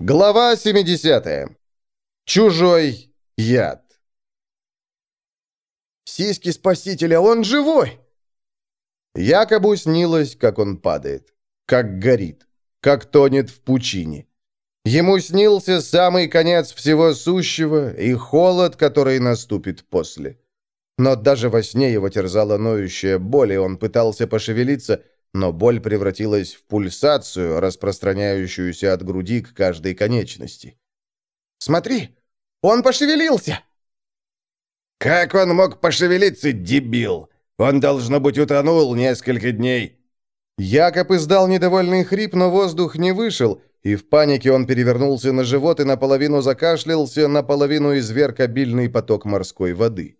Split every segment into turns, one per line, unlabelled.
Глава 70. Чужой яд. «Сиськи спасителя, он живой!» Якобы снилось, как он падает, как горит, как тонет в пучине. Ему снился самый конец всего сущего и холод, который наступит после. Но даже во сне его терзала ноющая боль, и он пытался пошевелиться – но боль превратилась в пульсацию, распространяющуюся от груди к каждой конечности. «Смотри, он пошевелился!»
«Как он мог пошевелиться, дебил? Он, должно быть, утонул несколько дней!»
Якоб издал недовольный хрип, но воздух не вышел, и в панике он перевернулся на живот и наполовину закашлялся, наполовину изверг обильный поток морской воды.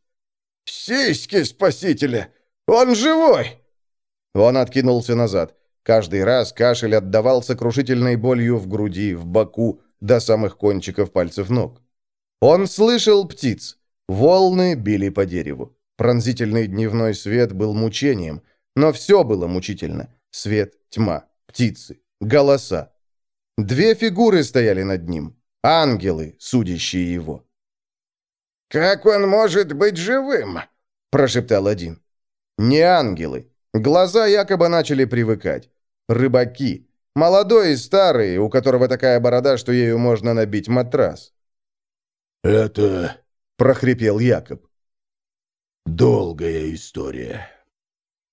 «Сиськи спасителя! Он живой!»
Он откинулся назад. Каждый раз кашель отдавался крушительной болью в груди, в боку, до самых кончиков пальцев ног. Он слышал птиц. Волны били по дереву. Пронзительный дневной свет был мучением. Но все было мучительно. Свет, тьма, птицы, голоса. Две фигуры стояли над ним. Ангелы, судящие его.
«Как он может быть живым?» – прошептал один.
«Не ангелы. Глаза якобы начали привыкать. Рыбаки. Молодой и старый, у которого такая борода, что ею можно набить матрас.
«Это...» — прохрипел Якоб. «Долгая история».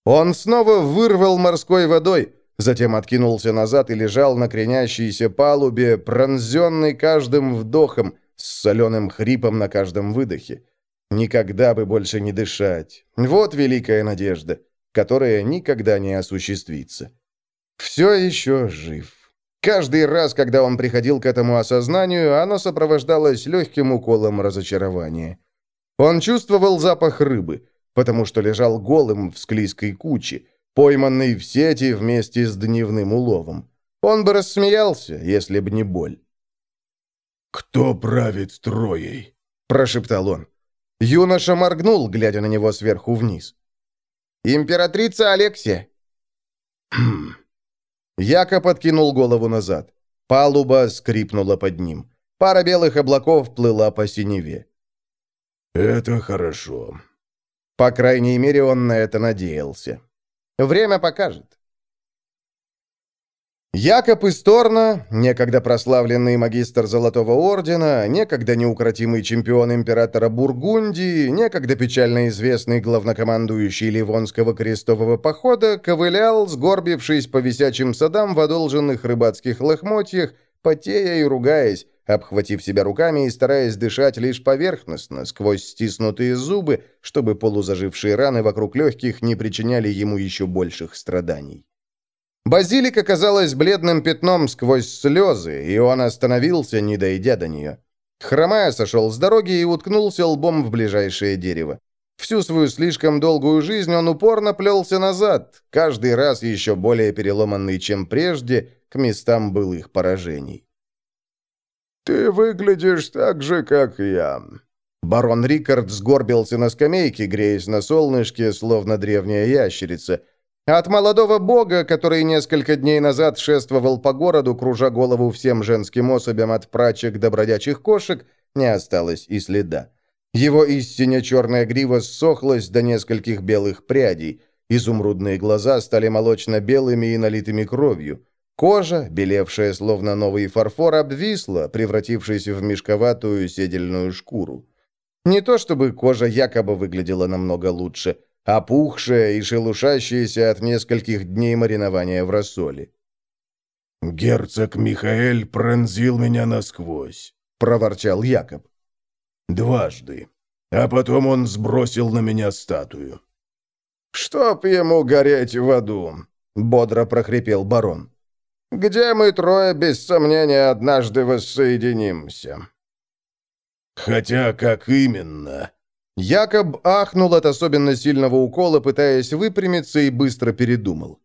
Он снова вырвал морской водой, затем откинулся назад и лежал на кренящейся палубе, пронзенный каждым вдохом, с соленым хрипом на каждом выдохе. Никогда бы больше не дышать. Вот великая надежда которое никогда не осуществится. Все еще жив. Каждый раз, когда он приходил к этому осознанию, оно сопровождалось легким уколом разочарования. Он чувствовал запах рыбы, потому что лежал голым в склизкой куче, пойманный в сети вместе с дневным уловом. Он бы рассмеялся, если бы не боль.
«Кто правит Троей?»
– прошептал он. Юноша моргнул, глядя на него сверху вниз. «Императрица Алексия!» Яко подкинул голову назад. Палуба скрипнула под ним. Пара белых облаков плыла по синеве.
«Это хорошо».
По крайней мере, он на это надеялся. Время покажет. Якоб из некогда прославленный магистр Золотого Ордена, некогда неукротимый чемпион императора Бургундии, некогда печально известный главнокомандующий Ливонского крестового похода, ковылял, сгорбившись по висячим садам в одолженных рыбацких лохмотьях, потея и ругаясь, обхватив себя руками и стараясь дышать лишь поверхностно, сквозь стиснутые зубы, чтобы полузажившие раны вокруг легких не причиняли ему еще больших страданий. Базилика казалась бледным пятном сквозь слезы, и он остановился, не дойдя до нее. Хромая сошел с дороги и уткнулся лбом в ближайшее дерево. Всю свою слишком долгую жизнь он упорно плелся назад, каждый раз еще более переломанный, чем прежде, к местам былых поражений.
«Ты выглядишь так же, как я».
Барон Рикард сгорбился на скамейке, греясь на солнышке, словно древняя ящерица – от молодого бога, который несколько дней назад шествовал по городу, кружа голову всем женским особям от прачек до бродячих кошек, не осталось и следа. Его истинно черная грива ссохлась до нескольких белых прядей. Изумрудные глаза стали молочно-белыми и налитыми кровью. Кожа, белевшая словно новый фарфор, обвисла, превратившись в мешковатую седельную шкуру. Не то чтобы кожа якобы выглядела намного лучше – опухшая и шелушащаяся от нескольких дней маринования в рассоле.
«Герцог Михаэль пронзил меня насквозь», — проворчал Якоб. «Дважды. А потом он сбросил на меня статую».
«Чтоб ему гореть в аду», — бодро прохрипел барон. «Где мы трое, без сомнения, однажды воссоединимся?»
«Хотя как именно?»
Якоб ахнул от особенно сильного укола, пытаясь выпрямиться, и быстро передумал.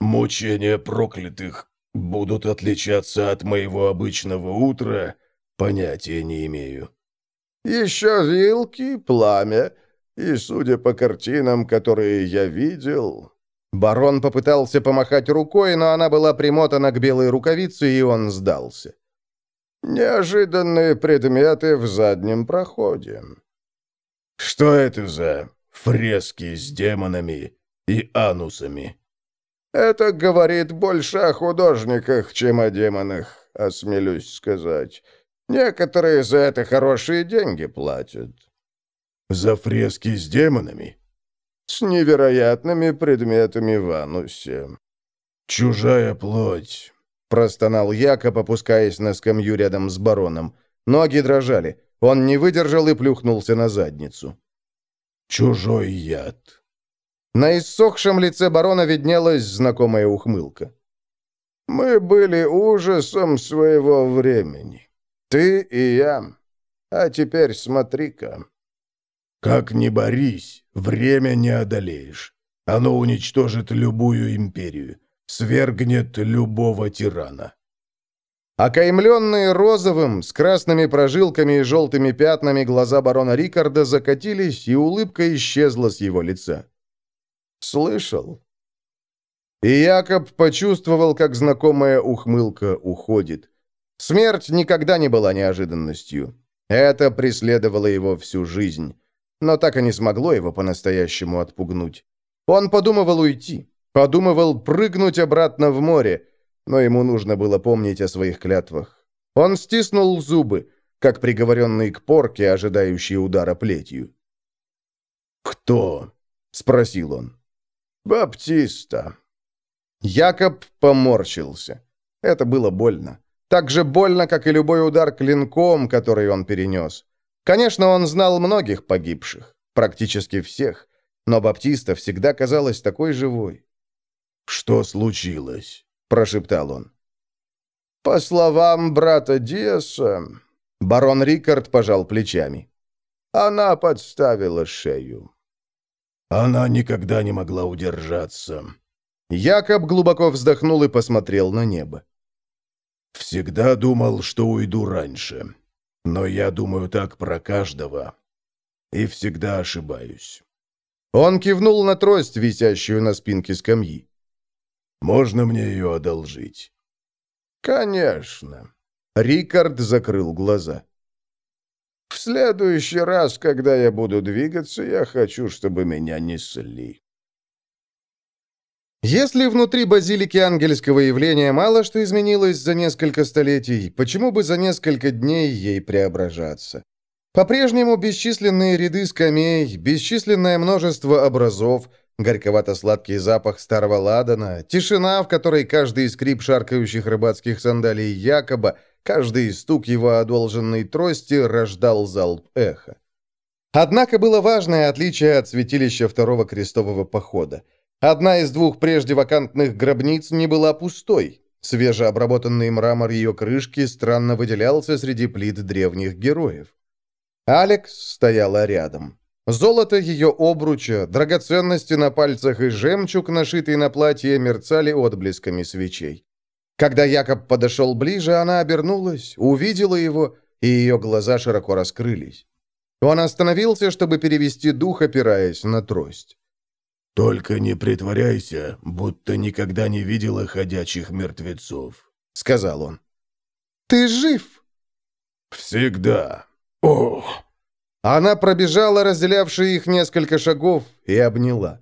«Мучения проклятых будут отличаться от моего обычного утра? Понятия не имею».
«Еще вилки, пламя, и, судя по картинам, которые я видел...»
Барон попытался помахать рукой, но она была примотана к белой рукавице, и он сдался.
Неожиданные предметы в заднем проходе.
Что это за фрески с демонами и анусами?
Это говорит больше о художниках, чем о демонах, осмелюсь сказать. Некоторые за это хорошие деньги платят.
За фрески с демонами?
С невероятными предметами в анусе.
Чужая плоть.
Простонал Якоб, опускаясь на скамью рядом с бароном. Ноги дрожали. Он не выдержал и плюхнулся на задницу.
«Чужой яд».
На иссохшем лице барона виднелась знакомая ухмылка.
«Мы были ужасом своего времени. Ты и я. А теперь смотри-ка».
«Как ни борись, время не одолеешь. Оно уничтожит любую империю свергнет любого тирана.
Окаймленные розовым, с красными прожилками и желтыми пятнами глаза барона Рикарда закатились, и улыбка исчезла с его лица. «Слышал?» И Якоб почувствовал, как знакомая ухмылка уходит. Смерть никогда не была неожиданностью. Это преследовало его всю жизнь. Но так и не смогло его по-настоящему отпугнуть. Он подумывал уйти. Подумывал прыгнуть обратно в море, но ему нужно было помнить о своих клятвах. Он стиснул зубы, как приговоренный к порке, ожидающий удара плетью.
«Кто?» — спросил он.
«Баптиста».
Якоб поморщился. Это было больно. Так же больно, как и любой удар клинком, который он перенес. Конечно, он знал многих погибших, практически всех, но Баптиста всегда казалась такой живой.
«Что случилось?»
– прошептал он.
«По словам брата Диаса...»
Барон Рикард пожал плечами.
«Она подставила шею».
«Она никогда не могла удержаться».
Якоб глубоко вздохнул и посмотрел на небо.
«Всегда думал, что уйду раньше. Но я думаю так про каждого. И всегда ошибаюсь».
Он кивнул на трость, висящую на спинке скамьи.
Можно мне ее одолжить?»
«Конечно».
Рикард закрыл глаза.
«В следующий раз, когда я буду двигаться, я хочу, чтобы меня несли».
Если внутри базилики ангельского явления мало что изменилось за несколько столетий, почему бы за несколько дней ей преображаться? По-прежнему бесчисленные ряды скамей, бесчисленное множество образов, Горьковато-сладкий запах старого ладана, тишина, в которой каждый скрип шаркающих рыбацких сандалий якобы, каждый стук его одолженной трости рождал залп эха. Однако было важное отличие от святилища второго крестового похода. Одна из двух прежде вакантных гробниц не была пустой. Свежеобработанный мрамор ее крышки странно выделялся среди плит древних героев. Алекс стояла рядом. Золото ее обруча, драгоценности на пальцах и жемчуг, нашитый на платье, мерцали отблесками свечей. Когда Якоб подошел ближе, она обернулась, увидела его, и ее глаза широко раскрылись. Он остановился, чтобы перевести дух, опираясь на трость.
«Только не притворяйся, будто никогда не видела ходячих мертвецов», — сказал он.
«Ты жив?»
«Всегда. Ох!»
Она пробежала разделявшие их несколько шагов и обняла.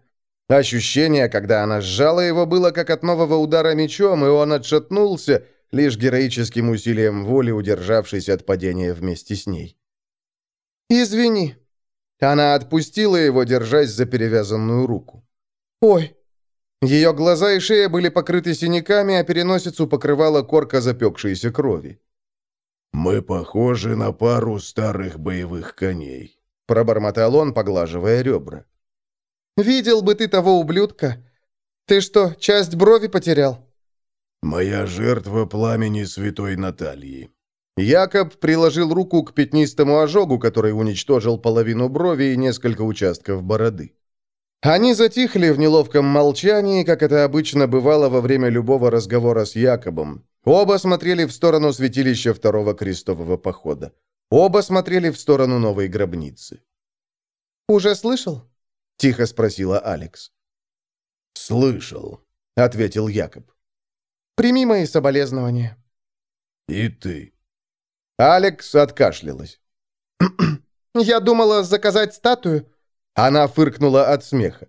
Ощущение, когда она сжала его, было как от нового удара мечом, и он отшатнулся, лишь героическим усилием воли удержавшись от падения вместе с ней. «Извини». Она отпустила его, держась за перевязанную руку. «Ой». Ее глаза и шея были покрыты синяками, а переносицу покрывала корка запекшейся крови.
«Мы похожи на пару старых боевых коней», —
пробормотал он, поглаживая ребра. «Видел бы ты того ублюдка. Ты что, часть брови потерял?»
«Моя жертва пламени святой Натальи».
Якоб приложил руку к пятнистому ожогу, который уничтожил половину брови и несколько участков бороды. Они затихли в неловком молчании, как это обычно бывало во время любого разговора с Якобом. Оба смотрели в сторону святилища второго крестового похода. Оба смотрели в сторону новой гробницы. «Уже слышал?» — тихо спросила Алекс.
«Слышал», —
ответил Якоб. «Прими мои соболезнования».
«И ты».
Алекс откашлялась.
«Я думала заказать статую».
Она фыркнула от смеха.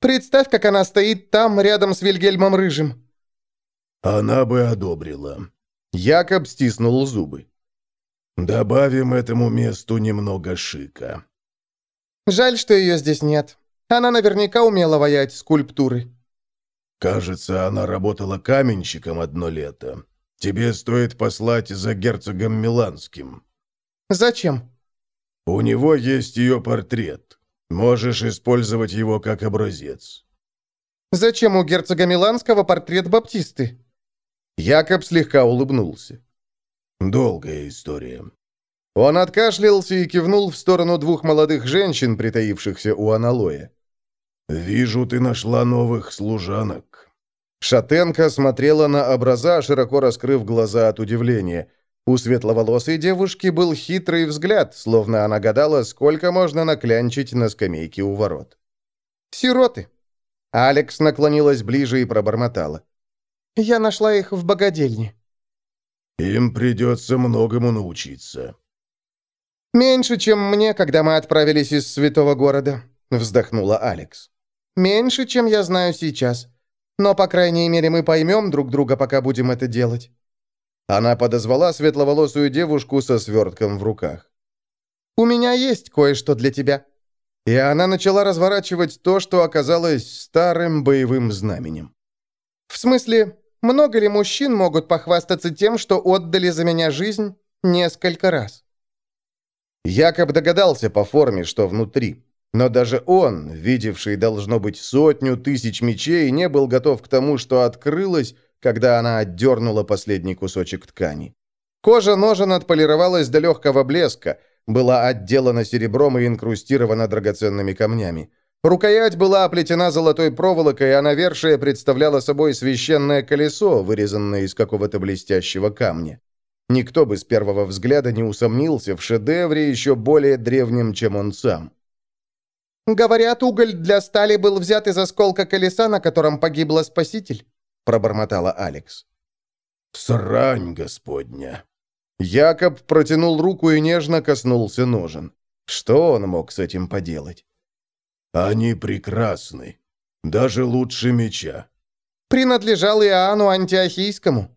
«Представь, как она стоит там, рядом с Вильгельмом Рыжим».
«Она бы одобрила».
Якоб стиснул зубы.
«Добавим этому месту немного шика».
«Жаль, что ее здесь нет. Она наверняка умела ваять скульптуры».
«Кажется, она работала каменщиком одно лето. Тебе стоит послать за герцогом Миланским».
«Зачем?»
«У него есть ее портрет. Можешь использовать его как образец».
«Зачем у герцога Миланского портрет Баптисты?»
Якоб слегка улыбнулся.
«Долгая история».
Он откашлялся и кивнул в сторону двух молодых женщин, притаившихся у аналоя.
«Вижу, ты нашла новых служанок».
Шатенка смотрела на образа, широко раскрыв глаза от удивления. У светловолосой девушки был хитрый взгляд, словно она гадала, сколько можно наклянчить на скамейке у ворот.
«Сироты!»
Алекс наклонилась ближе и пробормотала.
«Я нашла их в богадельне».
«Им придется многому научиться».
«Меньше, чем мне, когда мы отправились из святого города», — вздохнула Алекс. «Меньше, чем я знаю сейчас. Но, по крайней мере, мы поймем друг друга, пока будем это делать».
Она подозвала светловолосую девушку со свертком в руках.
«У меня есть кое-что для тебя».
И она начала разворачивать то, что оказалось старым боевым знаменем.
«В смысле, много ли мужчин могут похвастаться тем, что отдали за меня жизнь несколько раз?»
Якоб догадался по форме, что внутри. Но даже он, видевший, должно быть, сотню тысяч мечей, не был готов к тому, что открылось, когда она отдернула последний кусочек ткани. Кожа ножен отполировалась до легкого блеска, была отделана серебром и инкрустирована драгоценными камнями. Рукоять была оплетена золотой проволокой, а навершие представляло собой священное колесо, вырезанное из какого-то блестящего камня. Никто бы с первого взгляда не усомнился в шедевре еще более древнем, чем он сам.
«Говорят, уголь для стали был взят из осколка колеса, на котором погибла Спаситель», — пробормотала Алекс.
«Срань, господня!»
Якоб протянул руку и нежно коснулся ножен. Что он мог с этим поделать?
«Они прекрасны. Даже лучше меча».
«Принадлежал Иоанну Антиохийскому».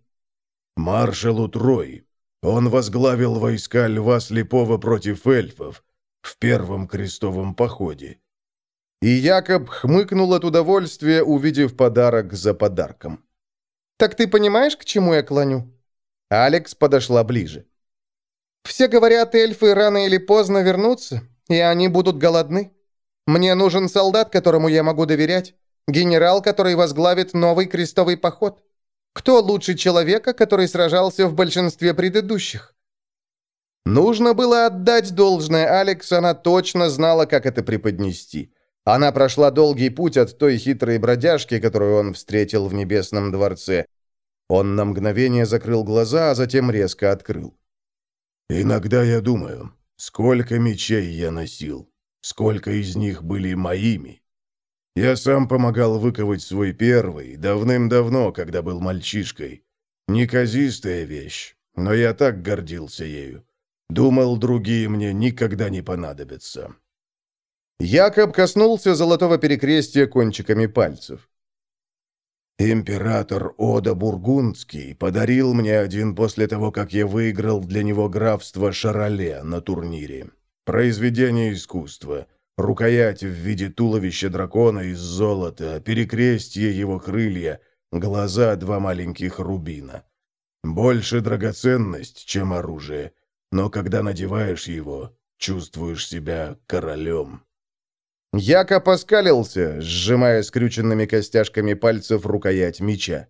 «Маршалу Трой. Он возглавил войска Льва Слепого против эльфов в первом крестовом походе.
И Якоб хмыкнул от удовольствия, увидев подарок за подарком.
«Так ты понимаешь, к чему я клоню?»
Алекс подошла ближе.
«Все говорят, эльфы рано или поздно вернутся, и они будут голодны. Мне нужен солдат, которому я могу доверять, генерал, который возглавит новый крестовый поход. Кто лучше человека, который сражался в большинстве предыдущих?»
Нужно было отдать должное Алекс, она точно знала, как это преподнести. Она прошла долгий путь от той хитрой бродяжки, которую он встретил в Небесном дворце. Он на мгновение закрыл глаза, а затем резко открыл.
«Иногда я думаю, сколько мечей я носил, сколько из них были моими. Я сам помогал выковать свой первый, давным-давно, когда был мальчишкой. Неказистая вещь, но я так гордился ею. Думал, другие мне никогда не понадобятся».
Якоб коснулся золотого перекрестия кончиками пальцев.
«Император Ода Бургундский подарил мне один после того, как я выиграл для него графство Шароле на турнире. Произведение искусства. Рукоять в виде туловища дракона из золота, перекрестие его крылья, глаза два маленьких рубина. Больше драгоценность, чем оружие, но когда надеваешь его, чувствуешь себя королем».
Яко поскалился, сжимая скрюченными костяшками пальцев рукоять меча.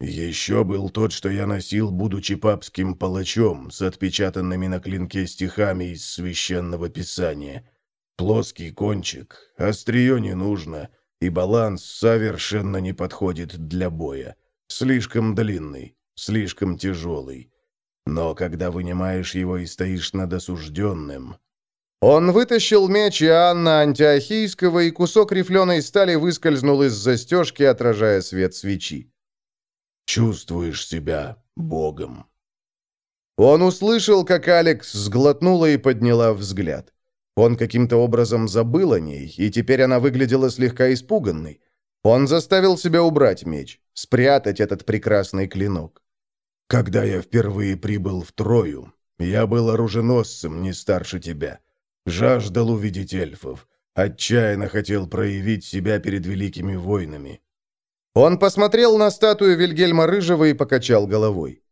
«Еще был тот, что я носил, будучи папским палачом, с отпечатанными на клинке стихами из священного писания. Плоский кончик, острие не нужно, и баланс совершенно не подходит для боя. Слишком длинный, слишком тяжелый. Но когда вынимаешь его и стоишь над осужденным,
он вытащил меч Иоанна Антиохийского, и кусок рифленой стали выскользнул из застежки, отражая свет свечи.
«Чувствуешь себя Богом».
Он услышал, как Алекс сглотнула и подняла взгляд. Он каким-то образом забыл о ней, и теперь она выглядела слегка испуганной. Он заставил себя убрать меч, спрятать этот прекрасный клинок.
«Когда я впервые прибыл в Трою, я был оруженосцем не старше тебя. Жаждал увидеть эльфов. Отчаянно хотел проявить себя перед великими войнами».
Он посмотрел на статую Вильгельма Рыжего и покачал головой.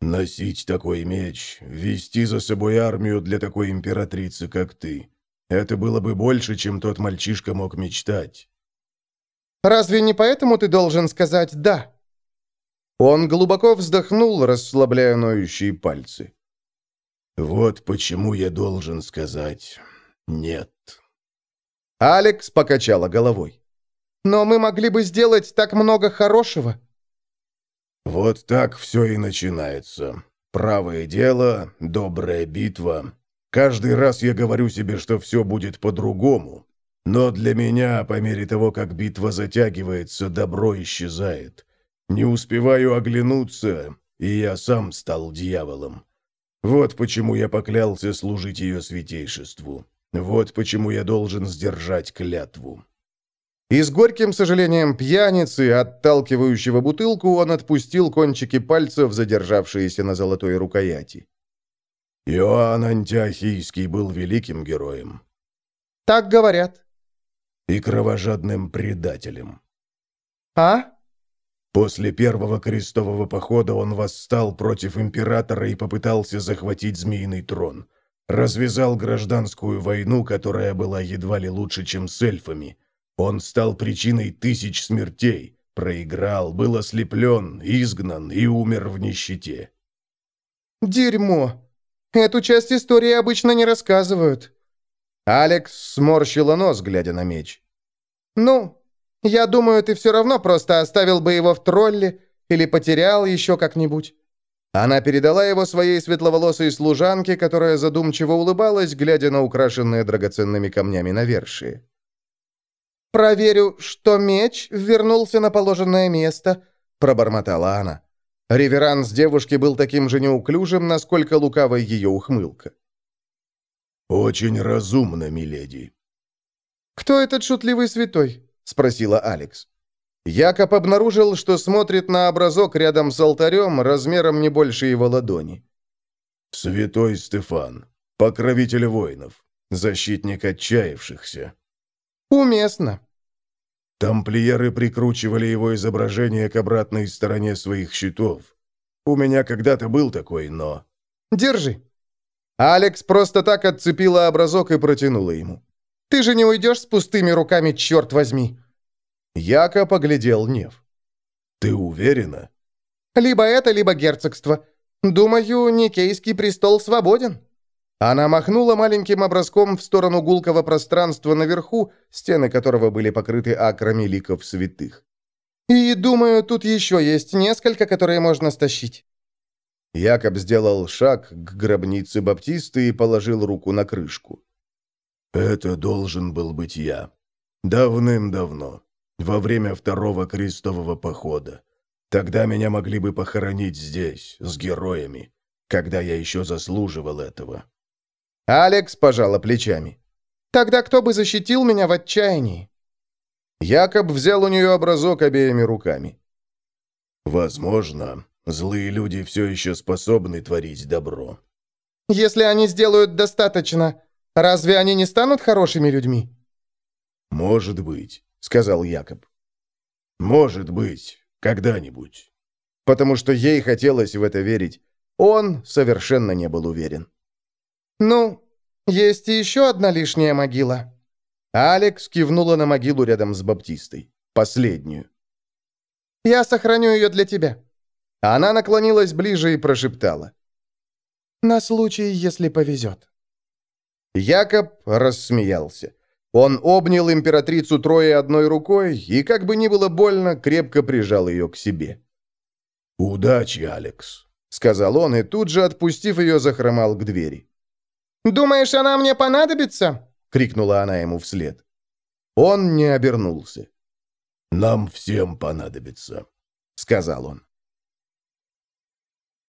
Носить такой меч, вести за собой армию для такой императрицы, как ты. Это было бы больше, чем тот мальчишка мог мечтать.
Разве не поэтому ты должен сказать «да»?»
Он глубоко вздохнул, расслабляя ноющие пальцы.
«Вот почему я должен сказать «нет».
Алекс покачала головой.
«Но мы могли бы сделать так много хорошего».
Вот так все и начинается. Правое дело, добрая битва. Каждый раз я говорю себе, что все будет по-другому. Но для меня, по мере того, как битва затягивается, добро исчезает. Не успеваю оглянуться, и я сам стал дьяволом. Вот почему я поклялся служить ее святейшеству. Вот почему я должен сдержать клятву.
И с горьким сожалением пьяницы, отталкивающего бутылку, он отпустил кончики пальцев, задержавшиеся на золотой рукояти.
Иоанн Антиохийский был великим героем.
«Так говорят».
«И кровожадным предателем».
«А?»
После первого крестового похода он восстал против императора и попытался захватить Змеиный трон. Развязал гражданскую войну, которая была едва ли лучше, чем с эльфами – он стал причиной тысяч смертей, проиграл, был ослеплен, изгнан и умер в нищете.
«Дерьмо! Эту часть истории обычно не рассказывают».
Алекс сморщила нос, глядя на меч.
«Ну, я думаю, ты все равно просто оставил бы его в тролле или потерял еще как-нибудь».
Она передала его своей светловолосой служанке, которая задумчиво улыбалась, глядя на украшенные драгоценными камнями навершие.
«Проверю, что меч вернулся на положенное место», — пробормотала она.
Реверанс девушки был таким же неуклюжим, насколько лукавая ее ухмылка.
«Очень разумно, миледи».
«Кто этот шутливый святой?» — спросила Алекс.
Якоб обнаружил, что смотрит на образок рядом с алтарем размером не больше его ладони.
«Святой Стефан, покровитель воинов, защитник отчаявшихся».
«Уместно».
Тамплиеры прикручивали его изображение к обратной стороне своих щитов. У меня когда-то был такой, но...
«Держи».
Алекс просто так отцепила образок и протянула ему.
«Ты же не уйдешь с пустыми руками, черт возьми!»
Яко поглядел Нев.
«Ты уверена?»
«Либо это, либо герцогство. Думаю, Никейский престол свободен».
Она махнула маленьким образком в сторону гулкого пространства наверху, стены которого были покрыты акрами ликов святых.
«И думаю, тут еще есть несколько, которые можно стащить».
Якоб сделал шаг к гробнице Баптисты и положил руку на крышку.
«Это должен был быть я. Давным-давно, во время второго крестового похода. Тогда меня могли бы похоронить здесь, с героями, когда я еще заслуживал этого».
Алекс пожала плечами.
«Тогда кто бы защитил меня в отчаянии?»
Якоб взял у нее образок обеими руками.
«Возможно, злые люди все еще способны творить добро».
«Если они сделают достаточно, разве они не станут хорошими людьми?»
«Может быть», — сказал Якоб. «Может быть, когда-нибудь».
Потому что ей хотелось в это верить. Он совершенно не был уверен.
«Ну, есть еще одна лишняя могила».
Алекс кивнула на могилу рядом с Баптистой. Последнюю.
«Я сохраню ее для тебя».
Она наклонилась ближе и прошептала.
«На случай, если повезет».
Якоб рассмеялся. Он обнял императрицу Трои одной рукой и, как бы ни было больно, крепко прижал ее к себе.
«Удачи, Алекс», —
сказал он, и тут же, отпустив ее, захромал к двери.
«Думаешь, она мне понадобится?»
— крикнула она ему вслед. Он не обернулся.
«Нам всем понадобится», — сказал он.